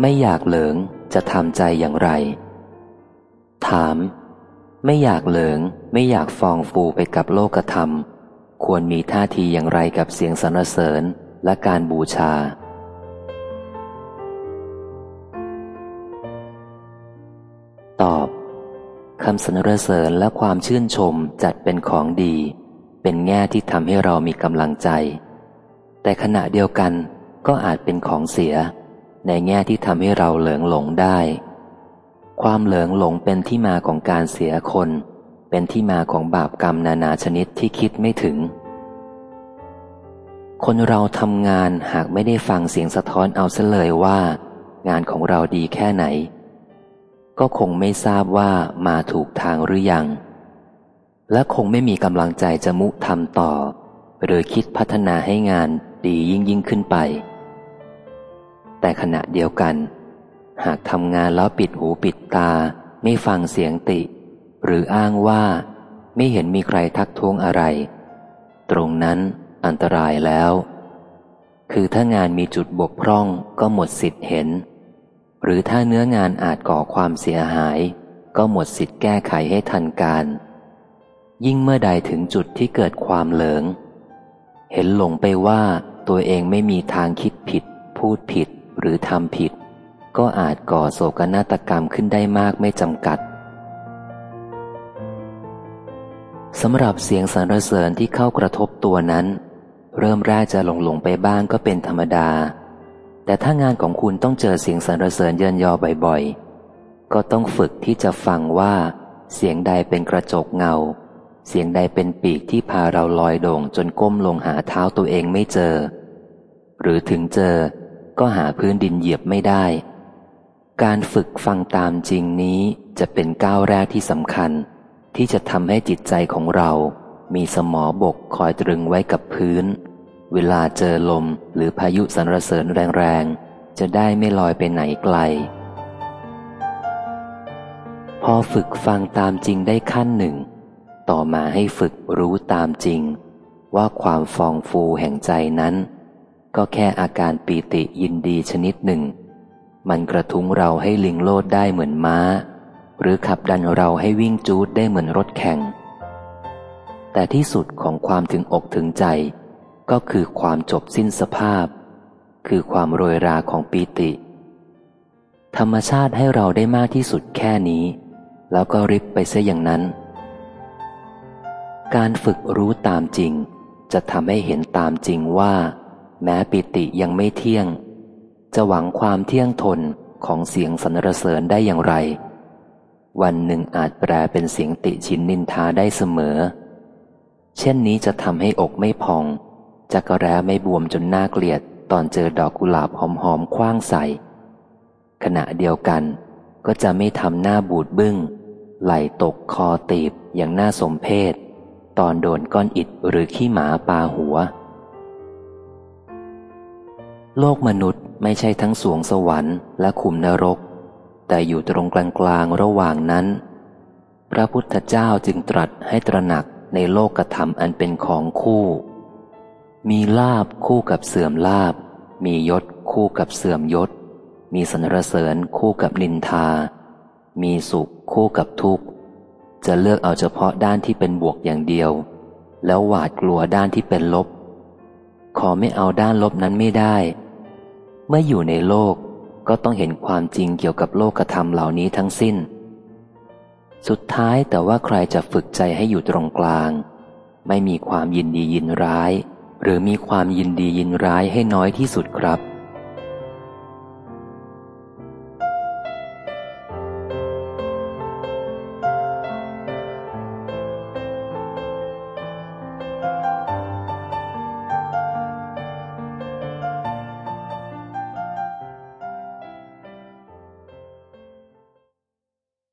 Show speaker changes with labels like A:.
A: ไม่อยากเหลิงจะทำใจอย่างไร ถาม ไม่อยากเหลิงไม่อยากฟองฟูไปกับโลกธรรม ควรมีท่าทีอย่างไรกับเสียงสรรเสริญและการบูชา ตอบคำสรรเสริญและความชื่นชมจัดเป็นของดี เป็นแง่ที่ทำให้เรามีกำลังใจ แต่ขณะเดียวกันก็อาจเป็นของเสีย ในแง่ที่ทำให้เราเหลิงหลงได้ ความเหลิงหลงเป็นที่มาของการเสียคน เป็นที่มาของบาปกรรมนานาชนิดที่คิดไม่ถึง คนเราทำงานหากไม่ได้ฟังเสียงสะท้อนเอาเสเลยว่า งานของเราดีแค่ไหน ก็คงไม่ทราบว่ามาถูกทางหรือยัง และคงไม่มีกำลังใจจะมุทำต่อ หรือคิดพัฒนาให้งานดียิ่งยิ่งขึ้นไป แต่ขณะเดียวกัน หากทำงานแล้วปิดหูปิดตา ไม่ฟังเสียงติ หรืออ้างว่า ไม่เห็นมีใครทักท้วงอะไร ตรงนั้นอันตรายแล้ว คือถ้างานมีจุดบกพร่องก็หมดสิทธิ์เห็น หรือถ้าเนื้องานอาจก่อความเสียหาย ก็หมดสิทธิ์แก้ไขให้ทันการ ยิ่งเมื่อใดถึงจุดที่เกิดความเหลิง เห็นหลงไปว่าตัวเองไม่มีทางคิดผิด พูดผิด หรือทำผิด ก็อาจก่อโศกนาฏกรรมขึ้นได้มากไม่จำกัดสำหรับเสียงสรรเสริญที่เข้ากระทบตัวนั้น เริ่มแรกจะหลงหลงไปบ้างก็เป็นธรรมดา แต่ถ้างานของคุณต้องเจอเสียงสรรเสริญเยินยอบ่อยๆ ก็ต้องฝึกที่จะฟังว่า เสียงใดเป็นกระจกเงา เสียงใดเป็นปีกที่พาเราลอยโด่งจนก้มลงหาเท้าตัวเองไม่เจอ หรือถึงเจอ ก็หาพื้นดินเหยียบไม่ได้ การฝึกฟังตามจริงนี้จะเป็นก้าวแรกที่สำคัญ ที่จะทำให้จิตใจของเรา มีสมอบกคอยตรึงไว้กับพื้น เวลาเจอลมหรือพายุสรรเสริญแรงๆ จะได้ไม่ลอยไปไหนไกล พอฝึกฟังตามจริงได้ขั้นหนึ่ง ต่อมาให้ฝึกรู้ตามจริง ว่าความฟองฟูแห่งใจนั้น ก็แค่อาการปีติยินดีชนิดหนึ่ง มันกระทุ้งเราให้ลิงโลดได้เหมือนม้า หรือขับดันเราให้วิ่งจูดได้เหมือนรถแข่ง แต่ที่สุดของความถึงอกถึงใจ ก็คือความจบสิ้นสภาพ คือความโรยราของปีติ ธรรมชาติให้เราได้มากที่สุดแค่นี้ แล้วก็ริบไปเสียอย่างนั้น การฝึกรู้ตามจริง จะทำให้เห็นตามจริงว่า แม้ปิติยังไม่เที่ยง จะหวังความเที่ยงทนของเสียงสรรเสริญได้อย่างไร วันหนึ่งอาจแปลเป็นเสียงติชินนินทาได้เสมอ เช่นนี้จะทำให้อกไม่พองจักรแร้ไม่บวมจนน่าเกลียด ตอนเจอดอกกุหลาบหอมๆคว้างใส่ ขณะเดียวกัน ก็จะไม่ทำหน้าบูดบึง้ง ไหลตกคอตีบอย่างน่าสมเพศตอนโดนก้อนอิดหรือขี้หมาปาหัว โลกมนุษย์ไม่ใช่ทั้งสวงสวรรค์และขุมนรก แต่อยู่ตรงกลางๆระหว่างนั้น พระพุทธเจ้าจึงตรัสให้ตระหนักในโลกกระทำอันเป็นของคู่ มีลาบคู่กับเสื่อมลาบ มียศคู่กับเสื่อมยศ มีสนรเสริญคู่กับนินทา มีสุขคู่กับทุกข์ จะเลือกเอาเฉพาะด้านที่เป็นบวกอย่างเดียว แล้วหวาดกลัวด้านที่เป็นลบ ขอไม่เอาด้านลบนั้นไม่ได้ เมื่ออยู่ในโลกก็ต้องเห็นความจริงเกี่ยวกับโลกธรรมเหล่านี้ทั้งสิ้น สุดท้ายแต่ว่าใครจะฝึกใจให้อยู่ตรงกลาง ไม่มีความยินดียินร้าย หรือมีความยินดียินร้ายให้น้อยที่สุดครับ